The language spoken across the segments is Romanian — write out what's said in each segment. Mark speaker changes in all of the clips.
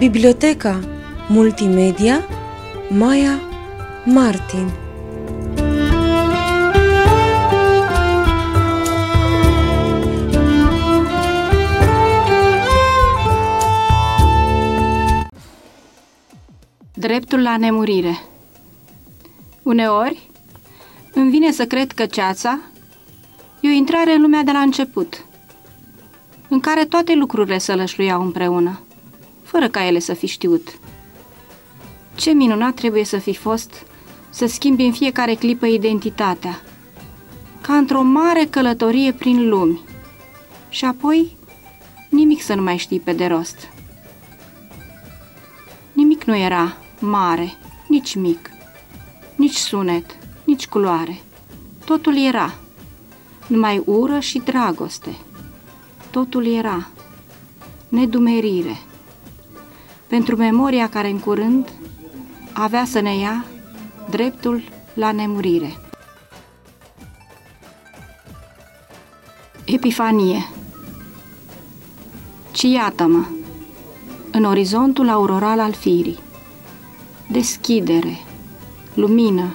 Speaker 1: Biblioteca Multimedia Maya Martin.
Speaker 2: Dreptul la nemurire. Uneori îmi vine să cred că ceața e o intrare în lumea de la început, în care toate lucrurile se lășluiau împreună, fără ca ele să fi știut. Ce minunat trebuie să fi fost să schimbi în fiecare clipă identitatea, ca într-o mare călătorie prin lumi, și apoi nimic să nu mai știi pe de rost. Nimic nu era mare, nici mic, nici sunet, nici culoare. Totul era, numai ură și dragoste. Totul era, nedumerire. Pentru memoria care în curând avea să ne ia dreptul la nemurire. Epifanie Ci iată-mă, în orizontul auroral al firii, deschidere, lumină.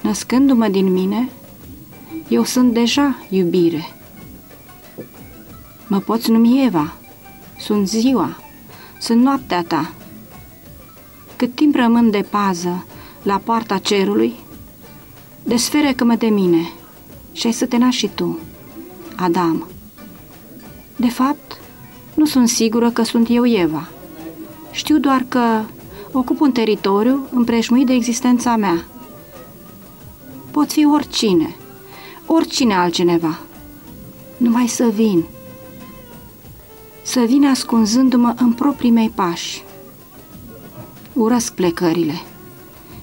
Speaker 2: Născându-mă din mine, eu sunt deja iubire. Mă poți numi Eva, sunt ziua, sunt noaptea ta. Cât timp rămân de pază la poarta cerului, desferecă-mă de mine și ai să te naști și tu, Adam. De fapt, nu sunt sigură că sunt eu Eva. Știu doar că ocup un teritoriu împrejmuit de existența mea. Pot fi oricine, oricine altcineva. Numai să vin. Să vin ascunzându-mă în proprii mei pași. Urăsc plecările.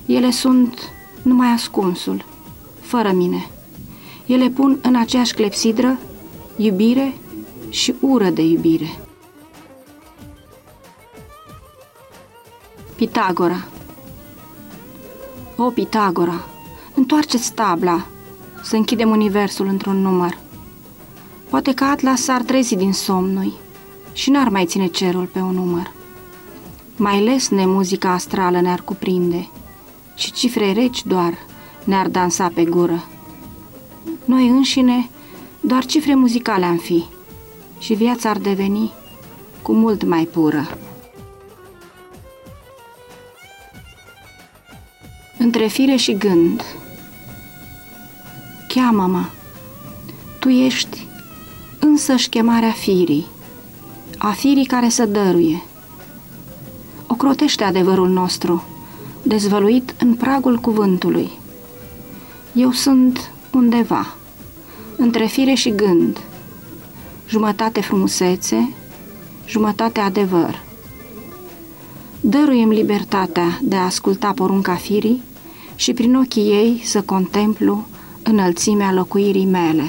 Speaker 2: Ele sunt numai ascunsul, fără mine. Ele pun în aceeași clepsidră iubire și ură de iubire. Pitagora O, Pitagora, întoarceți tabla, să închidem universul într-un număr. Poate că Atlas s-ar trezi din somnui și n-ar mai ține cerul pe un număr. Mai lesne muzica astrală ne-ar cuprinde și cifre reci doar ne-ar dansa pe gură. Noi înșine doar cifre muzicale am fi și viața ar deveni cu mult mai pură. Între fire și gând Cheamă-mă, tu ești însăși chemarea firii, a firii care să dăruie. Ocrotește adevărul nostru, dezvăluit în pragul cuvântului. Eu sunt undeva, între fire și gând, jumătate frumusețe, jumătate adevăr. Dăruiem libertatea de a asculta porunca firii și prin ochii ei să contemplu înălțimea locuirii mele.